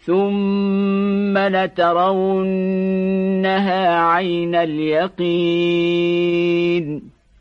ثم لترونها عين اليقين.